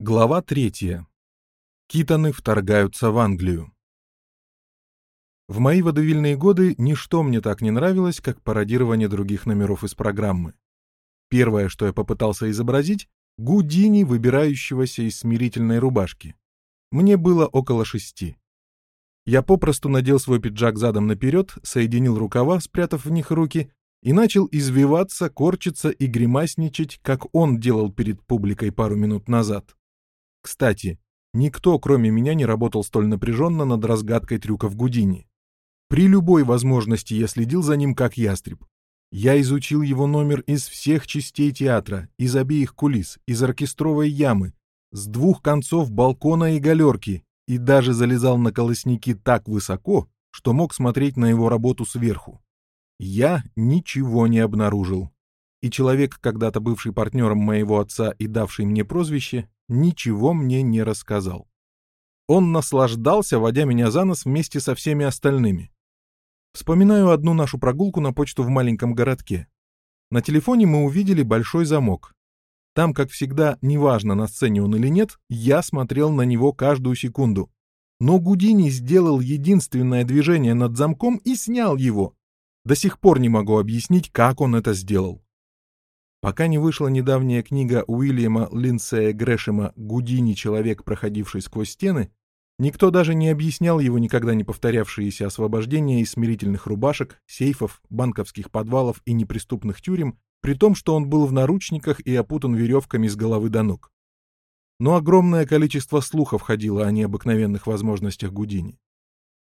Глава третья. Китаны вторгаются в Англию. В мои водовильные годы ничто мне так не нравилось, как пародирование других номеров из программы. Первое, что я попытался изобразить — Гудини, выбирающегося из смирительной рубашки. Мне было около шести. Я попросту надел свой пиджак задом наперед, соединил рукава, спрятав в них руки, и начал извиваться, корчиться и гримасничать, как он делал перед публикой пару минут назад. Кстати, никто, кроме меня, не работал столь напряженно над разгадкой трюков Гудини. При любой возможности я следил за ним как ястреб. Я изучил его номер из всех частей театра, из обеих кулис, из оркестровой ямы, с двух концов балкона и галерки, и даже залезал на колосники так высоко, что мог смотреть на его работу сверху. Я ничего не обнаружил. И человек, когда-то бывший партнером моего отца и давший мне прозвище, ничего мне не рассказал. Он наслаждался, водя меня за нос вместе со всеми остальными. Вспоминаю одну нашу прогулку на почту в маленьком городке. На телефоне мы увидели большой замок. Там, как всегда, неважно, на сцене он или нет, я смотрел на него каждую секунду. Но Гудини сделал единственное движение над замком и снял его. До сих пор не могу объяснить, как он это сделал. Пока не вышла недавняя книга Уильяма Линдсея Грэшема «Гудини. Человек, проходивший сквозь стены», никто даже не объяснял его никогда не повторявшиеся освобождения из смирительных рубашек, сейфов, банковских подвалов и неприступных тюрем, при том, что он был в наручниках и опутан веревками с головы до ног. Но огромное количество слухов ходило о необыкновенных возможностях Гудини.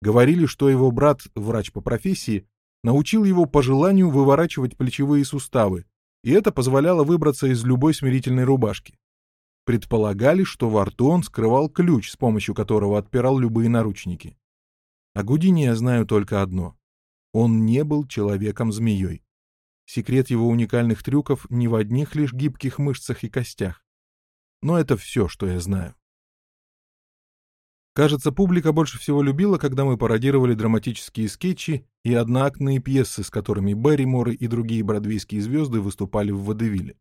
Говорили, что его брат, врач по профессии, научил его по желанию выворачивать плечевые суставы, и это позволяло выбраться из любой смирительной рубашки. Предполагали, что во рту он скрывал ключ, с помощью которого отпирал любые наручники. О Гудине я знаю только одно. Он не был человеком-змеей. Секрет его уникальных трюков не в одних лишь гибких мышцах и костях. Но это все, что я знаю. Кажется, публика больше всего любила, когда мы пародировали драматические скетчи и одноактные пьесы, с которыми Берриморы и другие бродвейские звезды выступали в Водевиле.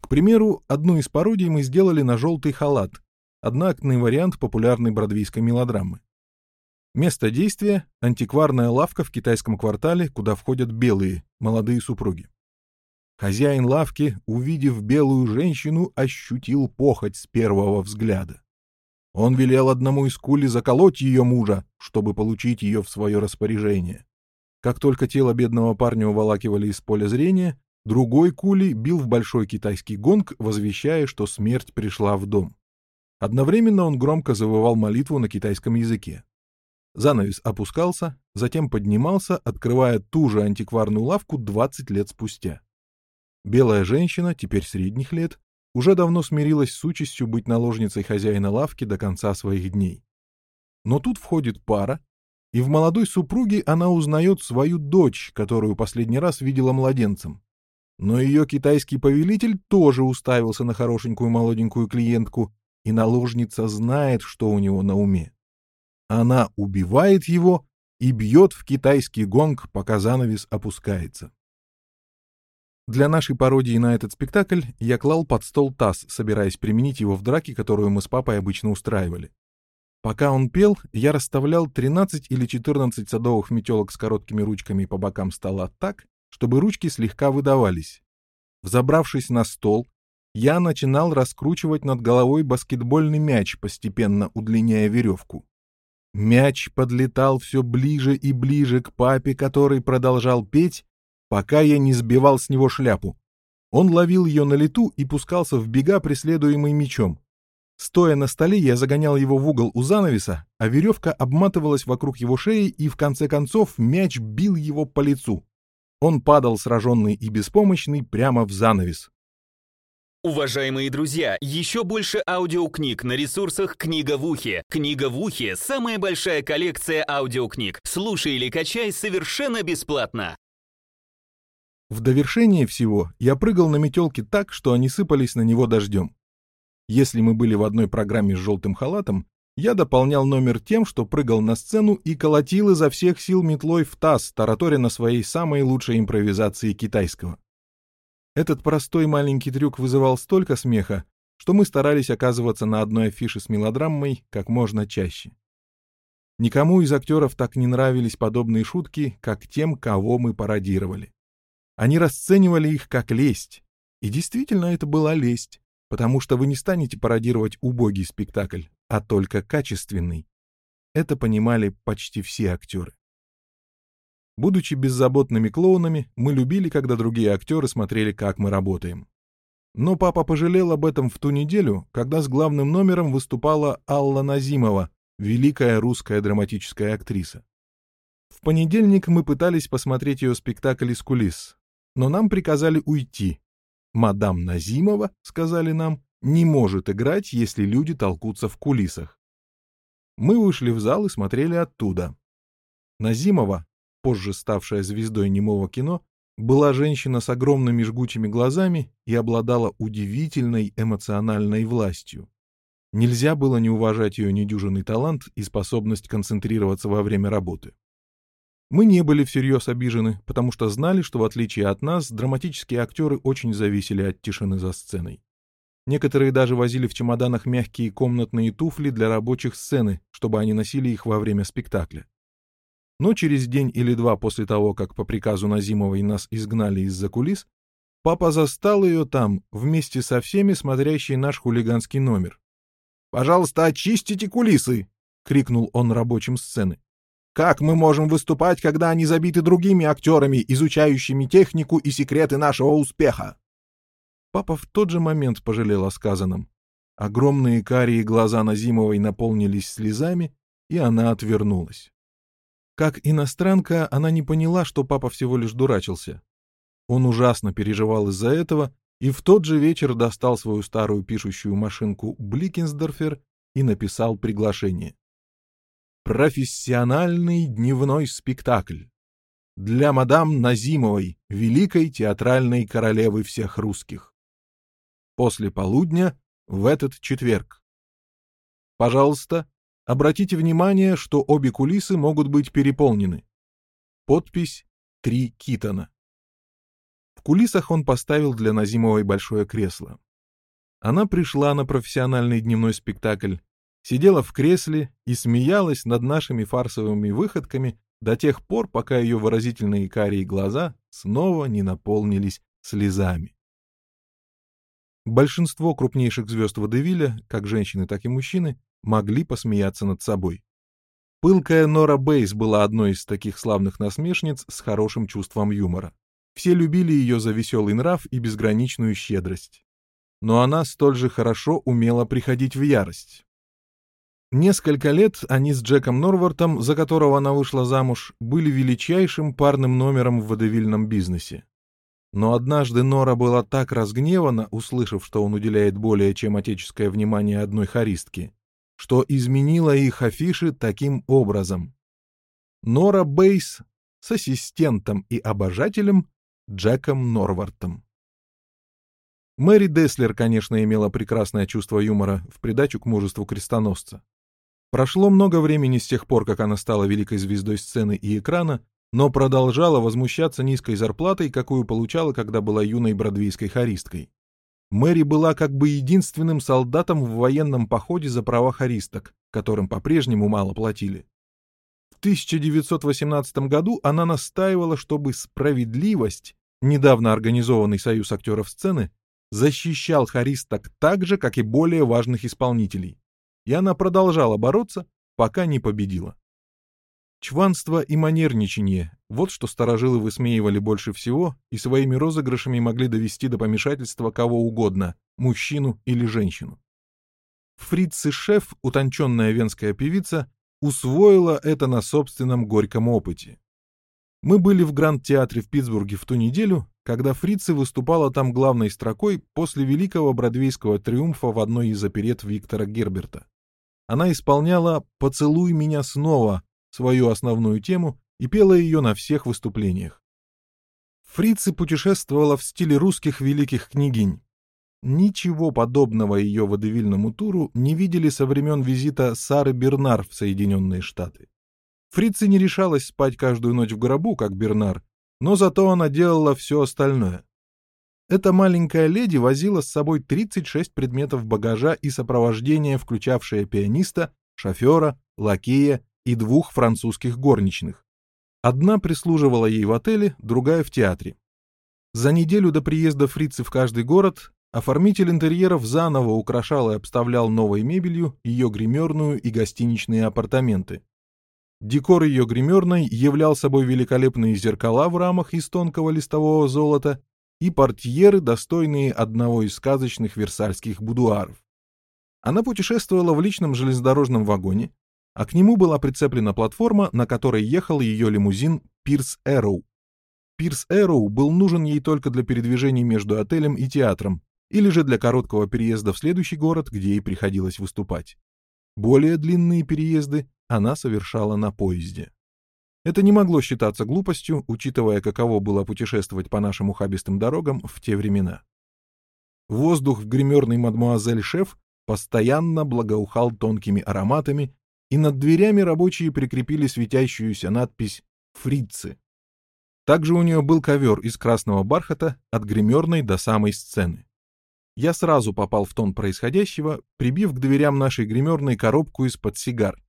К примеру, одну из пародий мы сделали на «Желтый халат», одноактный вариант популярной бродвейской мелодрамы. Место действия — антикварная лавка в китайском квартале, куда входят белые, молодые супруги. Хозяин лавки, увидев белую женщину, ощутил похоть с первого взгляда. Он велел одному из кули заколоть ее мужа, чтобы получить ее в свое распоряжение. Как только тело бедного парня уволакивали из поля зрения, другой кули бил в большой китайский гонг, возвещая, что смерть пришла в дом. Одновременно он громко завывал молитву на китайском языке. Занавес опускался, затем поднимался, открывая ту же антикварную лавку 20 лет спустя. Белая женщина, теперь средних лет, уже давно смирилась с участью быть наложницей хозяина лавки до конца своих дней. Но тут входит пара, и в молодой супруге она узнает свою дочь, которую последний раз видела младенцем. Но ее китайский повелитель тоже уставился на хорошенькую молоденькую клиентку, и наложница знает, что у него на уме. Она убивает его и бьет в китайский гонг, пока занавес опускается. Для нашей пародии на этот спектакль я клал под стол таз, собираясь применить его в драке, которую мы с папой обычно устраивали. Пока он пел, я расставлял 13 или 14 садовых метелок с короткими ручками по бокам стола так, чтобы ручки слегка выдавались. Взобравшись на стол, я начинал раскручивать над головой баскетбольный мяч, постепенно удлиняя веревку. Мяч подлетал все ближе и ближе к папе, который продолжал петь, пока я не сбивал с него шляпу. Он ловил ее на лету и пускался в бега, преследуемый мечом. Стоя на столе, я загонял его в угол у занавеса, а веревка обматывалась вокруг его шеи, и в конце концов мяч бил его по лицу. Он падал сраженный и беспомощный прямо в занавес. Уважаемые друзья, еще больше аудиокниг на ресурсах «Книга в ухе». «Книга в ухе» — самая большая коллекция аудиокниг. Слушай или качай совершенно бесплатно. В довершение всего я прыгал на метелки так, что они сыпались на него дождем. Если мы были в одной программе с желтым халатом, я дополнял номер тем, что прыгал на сцену и колотил изо всех сил метлой в таз, тараторя на своей самой лучшей импровизации китайского. Этот простой маленький трюк вызывал столько смеха, что мы старались оказываться на одной афише с мелодрамой как можно чаще. Никому из актеров так не нравились подобные шутки, как тем, кого мы пародировали. Они расценивали их как лесть. И действительно это была лесть, потому что вы не станете пародировать убогий спектакль, а только качественный. Это понимали почти все актеры. Будучи беззаботными клоунами, мы любили, когда другие актеры смотрели, как мы работаем. Но папа пожалел об этом в ту неделю, когда с главным номером выступала Алла Назимова, великая русская драматическая актриса. В понедельник мы пытались посмотреть ее спектакль из кулис, но нам приказали уйти. «Мадам Назимова», — сказали нам, — «не может играть, если люди толкутся в кулисах». Мы вышли в зал и смотрели оттуда. Назимова, позже ставшая звездой немого кино, была женщина с огромными жгучими глазами и обладала удивительной эмоциональной властью. Нельзя было не уважать ее недюжинный талант и способность концентрироваться во время работы. Мы не были всерьез обижены, потому что знали, что в отличие от нас, драматические актеры очень зависели от тишины за сценой. Некоторые даже возили в чемоданах мягкие комнатные туфли для рабочих сцены, чтобы они носили их во время спектакля. Но через день или два после того, как по приказу Назимовой нас изгнали из-за кулис, папа застал ее там, вместе со всеми смотрящей наш хулиганский номер. «Пожалуйста, очистите кулисы!» — крикнул он рабочим сцены. «Как мы можем выступать, когда они забиты другими актерами, изучающими технику и секреты нашего успеха?» Папа в тот же момент пожалел о сказанном. Огромные карие глаза Назимовой наполнились слезами, и она отвернулась. Как иностранка, она не поняла, что папа всего лишь дурачился. Он ужасно переживал из-за этого и в тот же вечер достал свою старую пишущую машинку Бликенсдорфер и написал приглашение. «Профессиональный дневной спектакль для мадам Назимовой, великой театральной королевы всех русских. После полудня в этот четверг. Пожалуйста, Обратите внимание, что обе кулисы могут быть переполнены. Подпись «Три Китона». В кулисах он поставил для Назимовой большое кресло. Она пришла на профессиональный дневной спектакль, сидела в кресле и смеялась над нашими фарсовыми выходками до тех пор, пока ее выразительные карие глаза снова не наполнились слезами. Большинство крупнейших звезд Водевиля, как женщины, так и мужчины, могли посмеяться над собой. Пылкая Нора Бейс была одной из таких славных насмешниц с хорошим чувством юмора. Все любили ее за веселый нрав и безграничную щедрость. Но она столь же хорошо умела приходить в ярость. Несколько лет они с Джеком Норвартом, за которого она вышла замуж, были величайшим парным номером в водевильном бизнесе. Но однажды Нора была так разгневана, услышав, что он уделяет более чем отеческое внимание одной хористке, что изменила их афиши таким образом. Нора Бейс с ассистентом и обожателем Джеком Норвартом. Мэри Деслер, конечно, имела прекрасное чувство юмора в придачу к мужеству крестоносца. Прошло много времени с тех пор, как она стала великой звездой сцены и экрана, но продолжала возмущаться низкой зарплатой, какую получала, когда была юной бродвейской хористкой. Мэри была как бы единственным солдатом в военном походе за права хористок, которым по-прежнему мало платили. В 1918 году она настаивала, чтобы справедливость, недавно организованный союз актеров сцены, защищал хористок так же, как и более важных исполнителей. И она продолжала бороться, пока не победила. Чванство и манерничание — вот что старожилы высмеивали больше всего и своими розыгрышами могли довести до помешательства кого угодно — мужчину или женщину. Фрицы Шеф, утонченная венская певица, усвоила это на собственном горьком опыте. Мы были в Гранд-театре в Питтсбурге в ту неделю, когда Фрицы выступала там главной строкой после великого бродвейского триумфа в одной из оперет Виктора Герберта. Она исполняла «Поцелуй меня снова», свою основную тему и пела ее на всех выступлениях. Фрицы путешествовала в стиле русских великих княгинь. Ничего подобного ее водевильному туру не видели со времен визита Сары Бернар в Соединенные Штаты. Фрицы не решалась спать каждую ночь в гробу, как Бернар, но зато она делала все остальное. Эта маленькая леди возила с собой 36 предметов багажа и сопровождения, включавшее пианиста, шофера, лакея и двух французских горничных. Одна прислуживала ей в отеле, другая в театре. За неделю до приезда фрицы в каждый город оформитель интерьеров заново украшал и обставлял новой мебелью ее гримерную и гостиничные апартаменты. Декор ее гримерной являл собой великолепные зеркала в рамах из тонкого листового золота и портьеры, достойные одного из сказочных версальских будуаров. Она путешествовала в личном железнодорожном вагоне, а к нему была прицеплена платформа, на которой ехал ее лимузин «Пирс Эроу». «Пирс Эроу» был нужен ей только для передвижений между отелем и театром, или же для короткого переезда в следующий город, где ей приходилось выступать. Более длинные переезды она совершала на поезде. Это не могло считаться глупостью, учитывая, каково было путешествовать по нашим ухабистым дорогам в те времена. Воздух в гримерной мадмуазель Шеф постоянно благоухал тонкими ароматами, и над дверями рабочие прикрепили светящуюся надпись «Фрицы». Также у нее был ковер из красного бархата от гримерной до самой сцены. Я сразу попал в тон происходящего, прибив к дверям нашей гримерной коробку из-под сигар.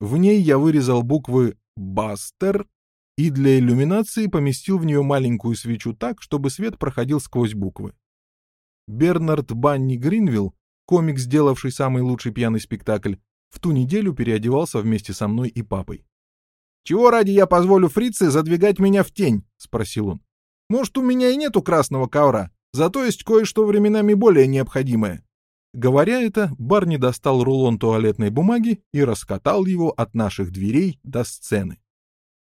В ней я вырезал буквы «Бастер» и для иллюминации поместил в нее маленькую свечу так, чтобы свет проходил сквозь буквы. Бернард Банни Гринвилл, комик, сделавший самый лучший пьяный спектакль, в ту неделю переодевался вместе со мной и папой. «Чего ради я позволю фрице задвигать меня в тень?» — спросил он. «Может, у меня и нету красного ковра, зато есть кое-что временами более необходимое». Говоря это, Барни достал рулон туалетной бумаги и раскатал его от наших дверей до сцены.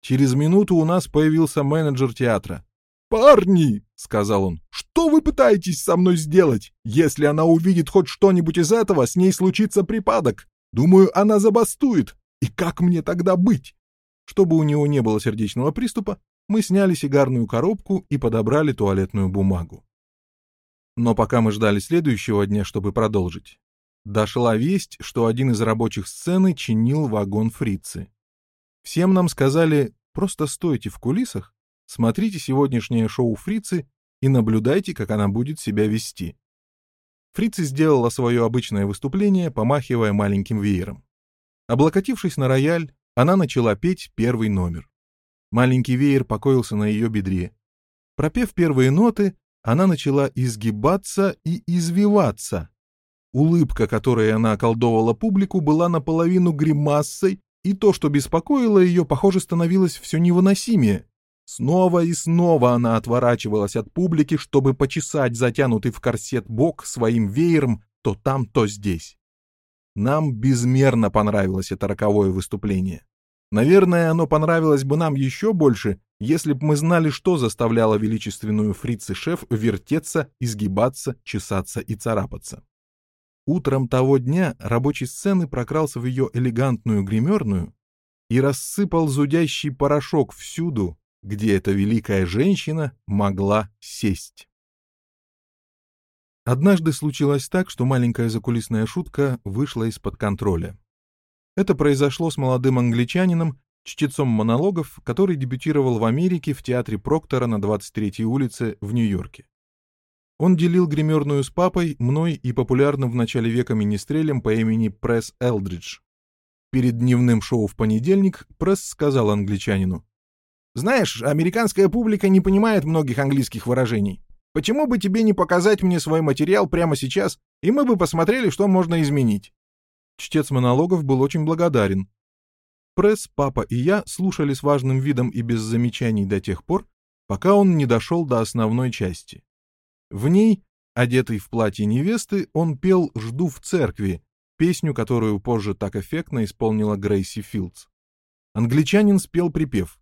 Через минуту у нас появился менеджер театра. «Парни!» — сказал он. «Что вы пытаетесь со мной сделать? Если она увидит хоть что-нибудь из этого, с ней случится припадок. Думаю, она забастует. И как мне тогда быть?» Чтобы у него не было сердечного приступа, мы сняли сигарную коробку и подобрали туалетную бумагу. Но пока мы ждали следующего дня, чтобы продолжить, дошла весть, что один из рабочих сцены чинил вагон фрицы. Всем нам сказали «просто стойте в кулисах, смотрите сегодняшнее шоу фрицы и наблюдайте, как она будет себя вести». Фрица сделала свое обычное выступление, помахивая маленьким веером. Облокотившись на рояль, она начала петь первый номер. Маленький веер покоился на ее бедре. Пропев первые ноты, она начала изгибаться и извиваться. Улыбка, которой она околдовала публику, была наполовину гримассой, и то, что беспокоило ее, похоже, становилось все невыносимее. Снова и снова она отворачивалась от публики, чтобы почесать затянутый в корсет бок своим веером то там, то здесь. Нам безмерно понравилось это роковое выступление. Наверное, оно понравилось бы нам еще больше, если б мы знали, что заставляло величественную фрицы-шеф вертеться, изгибаться, чесаться и царапаться. Утром того дня рабочий сцены прокрался в ее элегантную гримерную и рассыпал зудящий порошок всюду, где эта великая женщина могла сесть. Однажды случилось так, что маленькая закулисная шутка вышла из-под контроля. Это произошло с молодым англичанином, чтецом монологов, который дебютировал в Америке в театре Проктора на 23-й улице в Нью-Йорке. Он делил гримерную с папой, мной и популярным в начале века министрелем по имени Пресс Элдридж. Перед дневным шоу в понедельник Пресс сказал англичанину. «Знаешь, американская публика не понимает многих английских выражений. Почему бы тебе не показать мне свой материал прямо сейчас, и мы бы посмотрели, что можно изменить?» Чтец монологов был очень благодарен. Пресс, папа и я слушали с важным видом и без замечаний до тех пор, пока он не дошел до основной части. В ней, одетый в платье невесты, он пел «Жду в церкви», песню, которую позже так эффектно исполнила Грейси Филдс. Англичанин спел припев.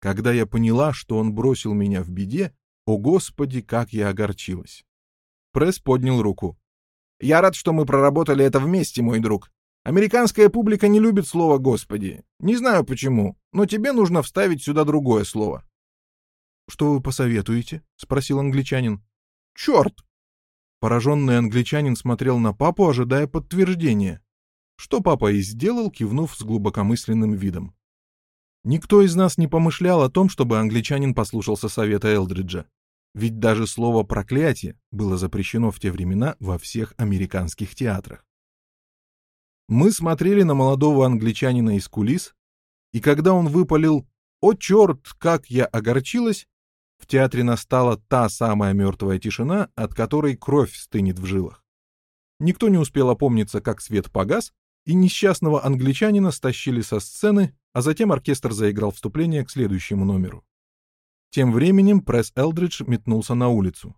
«Когда я поняла, что он бросил меня в беде, о Господи, как я огорчилась!» Пресс поднял руку. Я рад, что мы проработали это вместе, мой друг. Американская публика не любит слово «Господи». Не знаю почему, но тебе нужно вставить сюда другое слово». «Что вы посоветуете?» — спросил англичанин. «Черт!» Пораженный англичанин смотрел на папу, ожидая подтверждения. Что папа и сделал, кивнув с глубокомысленным видом. Никто из нас не помышлял о том, чтобы англичанин послушался совета Элдриджа. Ведь даже слово «проклятие» было запрещено в те времена во всех американских театрах. Мы смотрели на молодого англичанина из кулис, и когда он выпалил «О, черт, как я огорчилась!», в театре настала та самая мертвая тишина, от которой кровь стынет в жилах. Никто не успел опомниться, как свет погас, и несчастного англичанина стащили со сцены, а затем оркестр заиграл вступление к следующему номеру. Тем временем пресс Элдридж метнулся на улицу.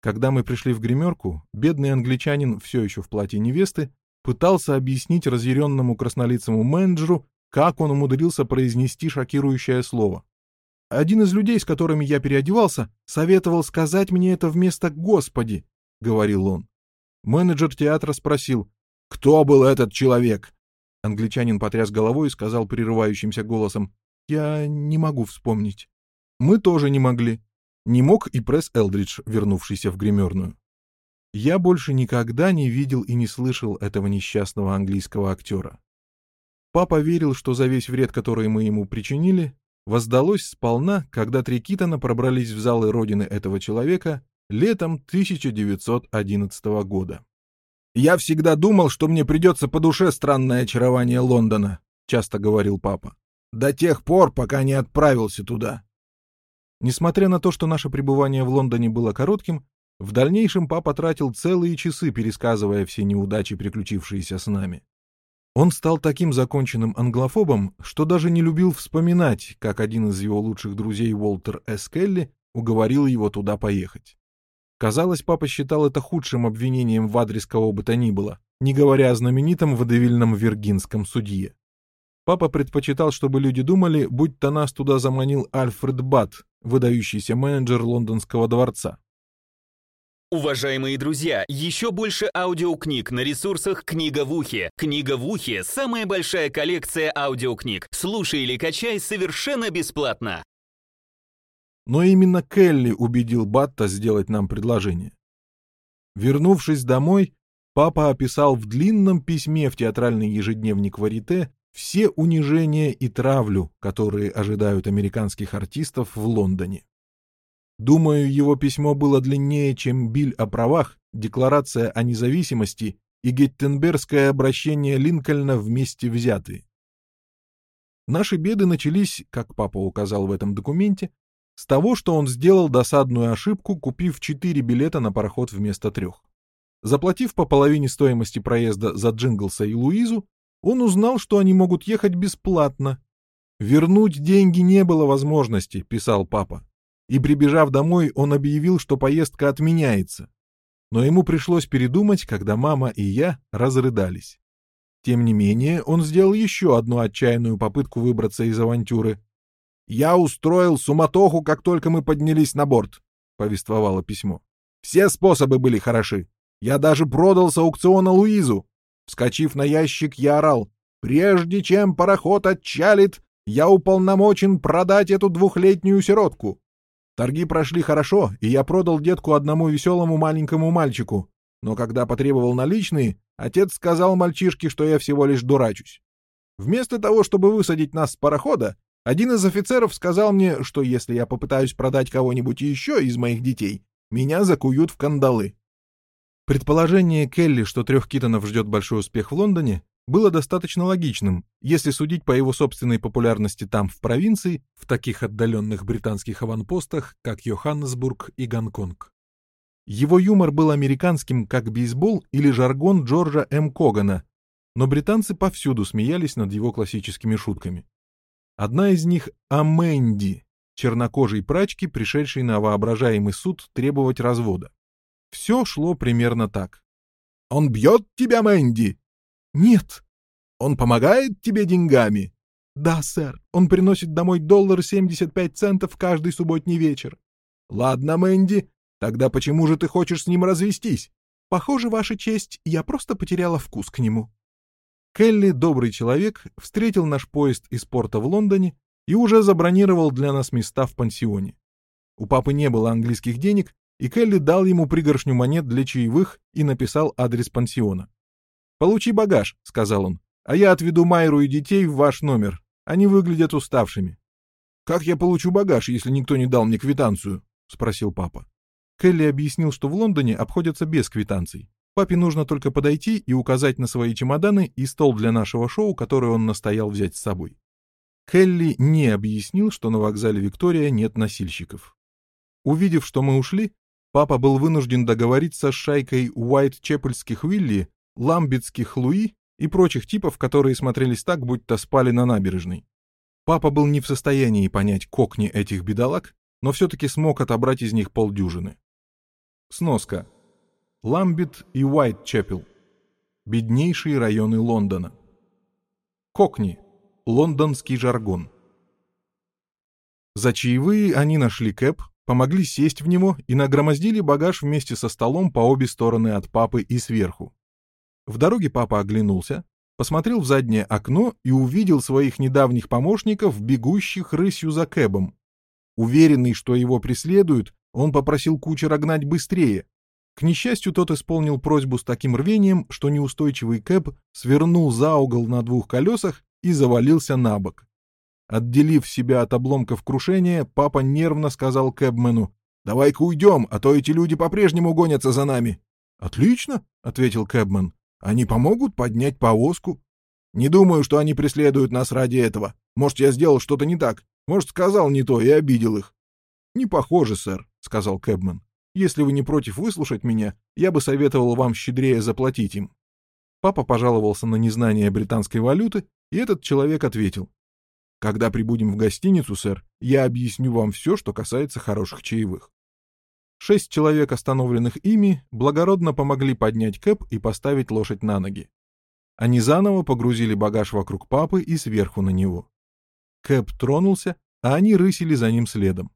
Когда мы пришли в гримерку, бедный англичанин, все еще в платье невесты, пытался объяснить разъяренному краснолицему менеджеру, как он умудрился произнести шокирующее слово. «Один из людей, с которыми я переодевался, советовал сказать мне это вместо «Господи», — говорил он. Менеджер театра спросил, «Кто был этот человек?» Англичанин потряс головой и сказал прерывающимся голосом, «Я не могу вспомнить». Мы тоже не могли. Не мог и пресс Элдридж, вернувшийся в гримерную. Я больше никогда не видел и не слышал этого несчастного английского актера. Папа верил, что за весь вред, который мы ему причинили, воздалось сполна, когда три Китона пробрались в залы родины этого человека летом 1911 года. «Я всегда думал, что мне придется по душе странное очарование Лондона», — часто говорил папа. «До тех пор, пока не отправился туда. Несмотря на то, что наше пребывание в Лондоне было коротким, в дальнейшем папа тратил целые часы, пересказывая все неудачи, приключившиеся с нами. Он стал таким законченным англофобом, что даже не любил вспоминать, как один из его лучших друзей Уолтер С. Келли уговорил его туда поехать. Казалось, папа считал это худшим обвинением в адрес кого бы то ни было, не говоря о знаменитом водевильном виргинском судье. Папа предпочитал, чтобы люди думали, будь-то нас туда заманил Альфред Бат, выдающийся менеджер лондонского дворца. Уважаемые друзья, еще больше аудиокниг на ресурсах «Книга в ухе». «Книга в ухе» — самая большая коллекция аудиокниг. Слушай или качай совершенно бесплатно. Но именно Келли убедил Батта сделать нам предложение. Вернувшись домой, папа описал в длинном письме в театральный ежедневник Варите все унижения и травлю, которые ожидают американских артистов в Лондоне. Думаю, его письмо было длиннее, чем Биль о правах, Декларация о независимости и Геттенбергское обращение Линкольна вместе взятые. Наши беды начались, как папа указал в этом документе, с того, что он сделал досадную ошибку, купив четыре билета на пароход вместо трех. Заплатив по половине стоимости проезда за Джинглса и Луизу, он узнал, что они могут ехать бесплатно. «Вернуть деньги не было возможности», — писал папа. И, прибежав домой, он объявил, что поездка отменяется. Но ему пришлось передумать, когда мама и я разрыдались. Тем не менее, он сделал еще одну отчаянную попытку выбраться из авантюры. «Я устроил суматоху, как только мы поднялись на борт», — повествовало письмо. «Все способы были хороши. Я даже продал с аукциона Луизу. Вскочив на ящик, я орал. «Прежде чем пароход отчалит, я уполномочен продать эту двухлетнюю сиротку». Торги прошли хорошо, и я продал детку одному веселому маленькому мальчику. Но когда потребовал наличные, отец сказал мальчишке, что я всего лишь дурачусь. Вместо того, чтобы высадить нас с парохода, один из офицеров сказал мне, что если я попытаюсь продать кого-нибудь еще из моих детей, меня закуют в кандалы. Предположение Келли, что трех Китонов ждет большой успех в Лондоне, было достаточно логичным, если судить по его собственной популярности там, в провинции, в таких отдаленных британских аванпостах, как Йоханнесбург и Гонконг. Его юмор был американским, как бейсбол или жаргон Джорджа М. Когана, но британцы повсюду смеялись над его классическими шутками. Одна из них о Мэнди, чернокожей прачке, пришедшей на воображаемый суд требовать развода. Все шло примерно так. «Он бьет тебя, Мэнди?» «Нет». «Он помогает тебе деньгами?» «Да, сэр. Он приносит домой доллар семьдесят пять центов каждый субботний вечер». «Ладно, Мэнди. Тогда почему же ты хочешь с ним развестись?» «Похоже, Ваша честь, я просто потеряла вкус к нему». Келли, добрый человек, встретил наш поезд из порта в Лондоне и уже забронировал для нас места в пансионе. У папы не было английских денег, и Келли дал ему пригоршню монет для чаевых и написал адрес пансиона. «Получи багаж», — сказал он, — «а я отведу Майру и детей в ваш номер. Они выглядят уставшими». «Как я получу багаж, если никто не дал мне квитанцию?» — спросил папа. Келли объяснил, что в Лондоне обходятся без квитанций. Папе нужно только подойти и указать на свои чемоданы и стол для нашего шоу, который он настоял взять с собой. Келли не объяснил, что на вокзале Виктория нет носильщиков. Увидев, что мы ушли, папа был вынужден договориться с шайкой Уайт-Чепельских Вилли, Ламбетских Луи и прочих типов, которые смотрелись так, будто спали на набережной. Папа был не в состоянии понять кокни этих бедолаг, но все-таки смог отобрать из них полдюжины. Сноска. Ламбит и Уайтчепел. Беднейшие районы Лондона. Кокни. Лондонский жаргон. За чаевые они нашли кэп, помогли сесть в него и нагромоздили багаж вместе со столом по обе стороны от папы и сверху. В дороге папа оглянулся, посмотрел в заднее окно и увидел своих недавних помощников, бегущих рысью за кэбом. Уверенный, что его преследуют, он попросил кучера гнать быстрее, к несчастью, тот исполнил просьбу с таким рвением, что неустойчивый Кэп свернул за угол на двух колесах и завалился на бок. Отделив себя от обломков крушения, папа нервно сказал Кэбмену, «Давай-ка уйдем, а то эти люди по-прежнему гонятся за нами». «Отлично», — ответил Кэбмен. «Они помогут поднять повозку». «Не думаю, что они преследуют нас ради этого. Может, я сделал что-то не так. Может, сказал не то и обидел их». «Не похоже, сэр», — сказал Кэбмен. Если вы не против выслушать меня, я бы советовал вам щедрее заплатить им». Папа пожаловался на незнание британской валюты, и этот человек ответил. «Когда прибудем в гостиницу, сэр, я объясню вам все, что касается хороших чаевых». Шесть человек, остановленных ими, благородно помогли поднять кэп и поставить лошадь на ноги. Они заново погрузили багаж вокруг папы и сверху на него. Кэп тронулся, а они рысили за ним следом.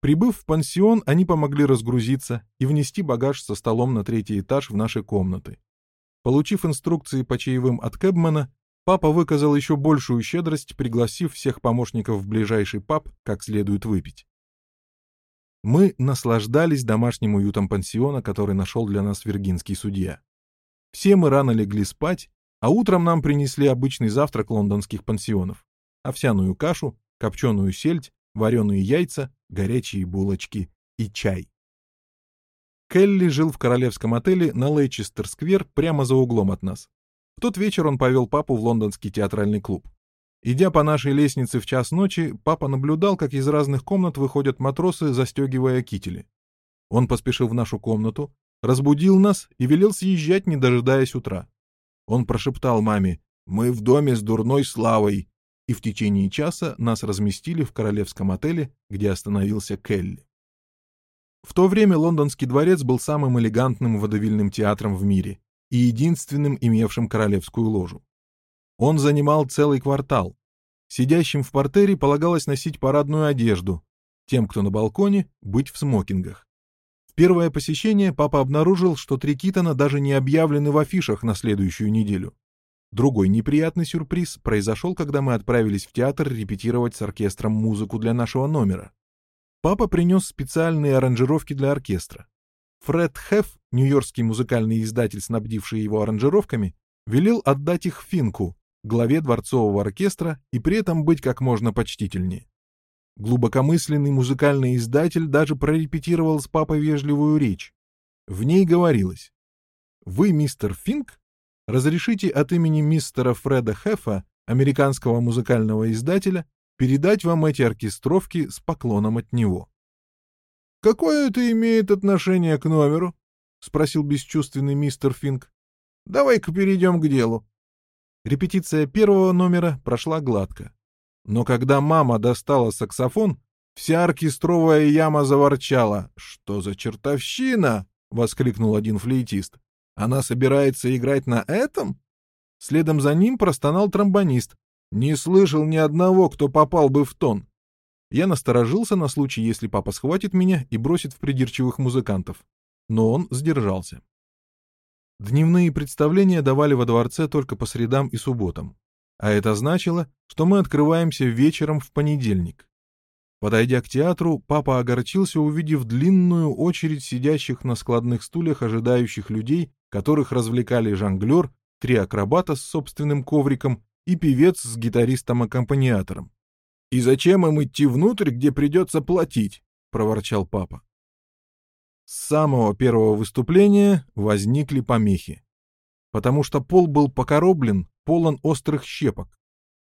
Прибыв в пансион, они помогли разгрузиться и внести багаж со столом на третий этаж в наши комнаты. Получив инструкции по чаевым от Кэбмана, папа выказал еще большую щедрость, пригласив всех помощников в ближайший паб как следует выпить. Мы наслаждались домашним уютом пансиона, который нашел для нас виргинский судья. Все мы рано легли спать, а утром нам принесли обычный завтрак лондонских пансионов. Овсяную кашу, копченую сельдь, вареные яйца, горячие булочки и чай. Келли жил в королевском отеле на Лейчестер-сквер прямо за углом от нас. В тот вечер он повел папу в лондонский театральный клуб. Идя по нашей лестнице в час ночи, папа наблюдал, как из разных комнат выходят матросы, застегивая кители. Он поспешил в нашу комнату, разбудил нас и велел съезжать, не дожидаясь утра. Он прошептал маме «Мы в доме с дурной славой, и в течение часа нас разместили в королевском отеле, где остановился Келли. В то время лондонский дворец был самым элегантным водовильным театром в мире и единственным имевшим королевскую ложу. Он занимал целый квартал. Сидящим в портере полагалось носить парадную одежду, тем, кто на балконе, быть в смокингах. В первое посещение папа обнаружил, что три Китона даже не объявлены в афишах на следующую неделю. Другой неприятный сюрприз произошел, когда мы отправились в театр репетировать с оркестром музыку для нашего номера. Папа принес специальные аранжировки для оркестра. Фред Хеф, нью-йоркский музыкальный издатель, снабдивший его аранжировками, велел отдать их Финку, главе дворцового оркестра, и при этом быть как можно почтительнее. Глубокомысленный музыкальный издатель даже прорепетировал с папой вежливую речь. В ней говорилось «Вы, мистер Финк, разрешите от имени мистера Фреда Хефа, американского музыкального издателя, передать вам эти оркестровки с поклоном от него. «Какое это имеет отношение к номеру?» — спросил бесчувственный мистер Финк. «Давай-ка перейдем к делу». Репетиция первого номера прошла гладко. Но когда мама достала саксофон, вся оркестровая яма заворчала. «Что за чертовщина?» — воскликнул один флейтист. Она собирается играть на этом? Следом за ним простонал тромбонист. Не слышал ни одного, кто попал бы в тон. Я насторожился на случай, если папа схватит меня и бросит в придирчивых музыкантов. Но он сдержался. Дневные представления давали во дворце только по средам и субботам. А это значило, что мы открываемся вечером в понедельник. Подойдя к театру, папа огорчился, увидев длинную очередь сидящих на складных стульях ожидающих людей которых развлекали жонглер, три акробата с собственным ковриком и певец с гитаристом-аккомпаниатором. «И зачем им идти внутрь, где придется платить?» — проворчал папа. С самого первого выступления возникли помехи, потому что пол был покороблен, полон острых щепок.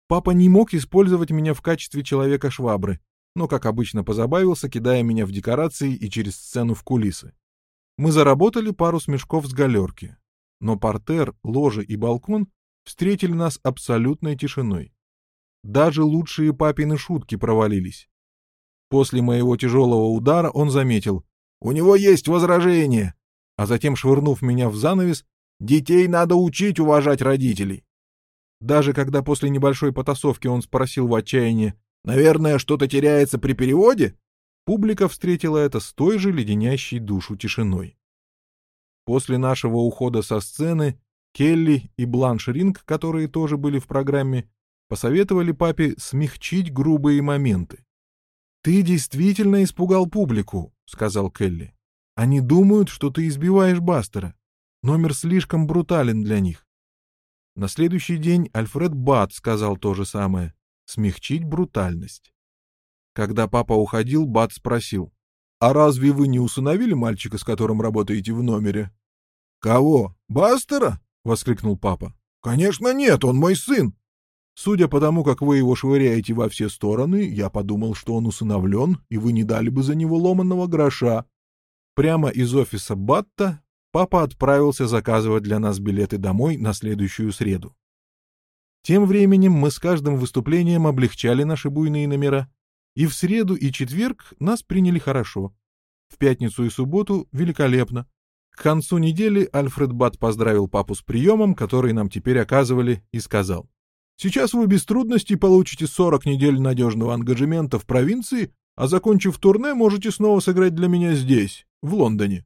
Папа не мог использовать меня в качестве человека-швабры, но, как обычно, позабавился, кидая меня в декорации и через сцену в кулисы. Мы заработали пару смешков с галерки, но портер, ложи и балкон встретили нас абсолютной тишиной. Даже лучшие папины шутки провалились. После моего тяжелого удара он заметил «У него есть возражение!» а затем, швырнув меня в занавес, «Детей надо учить уважать родителей!» Даже когда после небольшой потасовки он спросил в отчаянии «Наверное, что-то теряется при переводе?» Публика встретила это с той же леденящей душу тишиной. После нашего ухода со сцены Келли и Бланш Ринг, которые тоже были в программе, посоветовали папе смягчить грубые моменты. «Ты действительно испугал публику», — сказал Келли. «Они думают, что ты избиваешь Бастера. Номер слишком брутален для них». На следующий день Альфред Бат сказал то же самое — смягчить брутальность. Когда папа уходил, Бат спросил, «А разве вы не усыновили мальчика, с которым работаете в номере?» «Кого? Бастера?» — воскликнул папа. «Конечно нет, он мой сын!» Судя по тому, как вы его швыряете во все стороны, я подумал, что он усыновлен, и вы не дали бы за него ломаного гроша. Прямо из офиса Батта папа отправился заказывать для нас билеты домой на следующую среду. Тем временем мы с каждым выступлением облегчали наши буйные номера, и в среду и четверг нас приняли хорошо. В пятницу и субботу — великолепно. К концу недели Альфред Бат поздравил папу с приемом, который нам теперь оказывали, и сказал. «Сейчас вы без трудностей получите 40 недель надежного ангажемента в провинции, а закончив турне, можете снова сыграть для меня здесь, в Лондоне».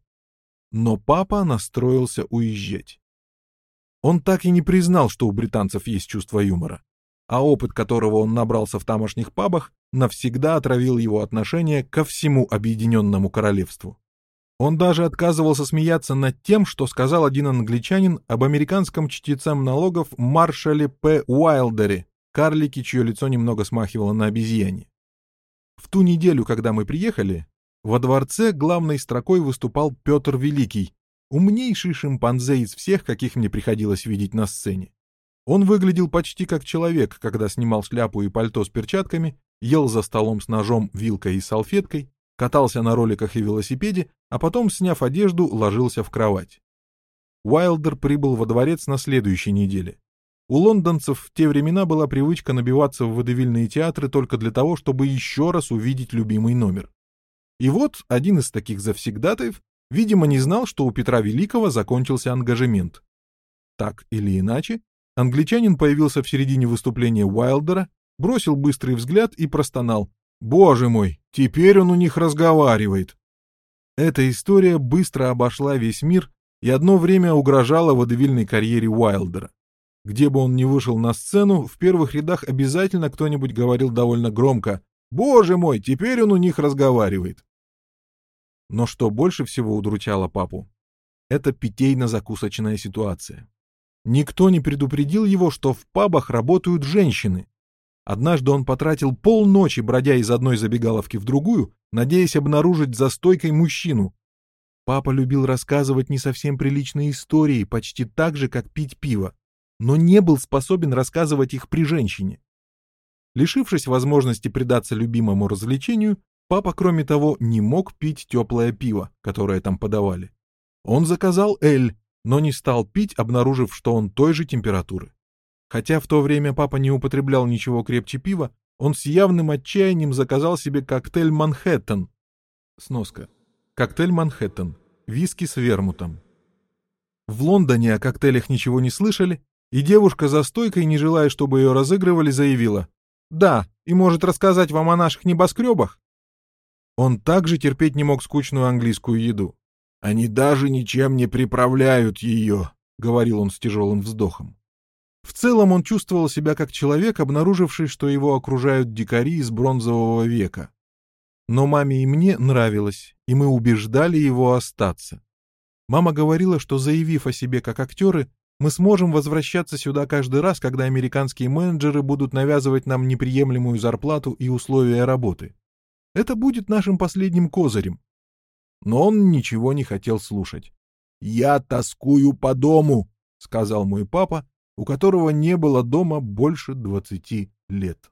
Но папа настроился уезжать. Он так и не признал, что у британцев есть чувство юмора а опыт которого он набрался в тамошних пабах, навсегда отравил его отношение ко всему Объединенному Королевству. Он даже отказывался смеяться над тем, что сказал один англичанин об американском чтеце налогов маршале П. Уайлдере, карлике, чье лицо немного смахивало на обезьяне. В ту неделю, когда мы приехали, во дворце главной строкой выступал Петр Великий, умнейший шимпанзе из всех, каких мне приходилось видеть на сцене. Он выглядел почти как человек, когда снимал шляпу и пальто с перчатками, ел за столом с ножом, вилкой и салфеткой, катался на роликах и велосипеде, а потом, сняв одежду, ложился в кровать. Уайлдер прибыл во дворец на следующей неделе. У лондонцев в те времена была привычка набиваться в водевильные театры только для того, чтобы еще раз увидеть любимый номер. И вот один из таких завсегдатаев, видимо, не знал, что у Петра Великого закончился ангажемент. Так или иначе, Англичанин появился в середине выступления Уайлдера, бросил быстрый взгляд и простонал. «Боже мой, теперь он у них разговаривает!» Эта история быстро обошла весь мир и одно время угрожала водевильной карьере Уайлдера. Где бы он ни вышел на сцену, в первых рядах обязательно кто-нибудь говорил довольно громко «Боже мой, теперь он у них разговаривает!» Но что больше всего удручало папу, это питейно-закусочная ситуация. Никто не предупредил его, что в пабах работают женщины. Однажды он потратил полночи, бродя из одной забегаловки в другую, надеясь обнаружить за стойкой мужчину. Папа любил рассказывать не совсем приличные истории, почти так же, как пить пиво, но не был способен рассказывать их при женщине. Лишившись возможности предаться любимому развлечению, папа, кроме того, не мог пить теплое пиво, которое там подавали. Он заказал эль, но не стал пить, обнаружив, что он той же температуры. Хотя в то время папа не употреблял ничего крепче пива, он с явным отчаянием заказал себе коктейль «Манхэттен». Сноска. Коктейль «Манхэттен». Виски с вермутом. В Лондоне о коктейлях ничего не слышали, и девушка за стойкой, не желая, чтобы ее разыгрывали, заявила «Да, и может рассказать вам о наших небоскребах». Он также терпеть не мог скучную английскую еду. Они даже ничем не приправляют ее, — говорил он с тяжелым вздохом. В целом он чувствовал себя как человек, обнаруживший, что его окружают дикари из бронзового века. Но маме и мне нравилось, и мы убеждали его остаться. Мама говорила, что заявив о себе как актеры, мы сможем возвращаться сюда каждый раз, когда американские менеджеры будут навязывать нам неприемлемую зарплату и условия работы. Это будет нашим последним козырем. Но он ничего не хотел слушать. «Я тоскую по дому», — сказал мой папа, у которого не было дома больше двадцати лет.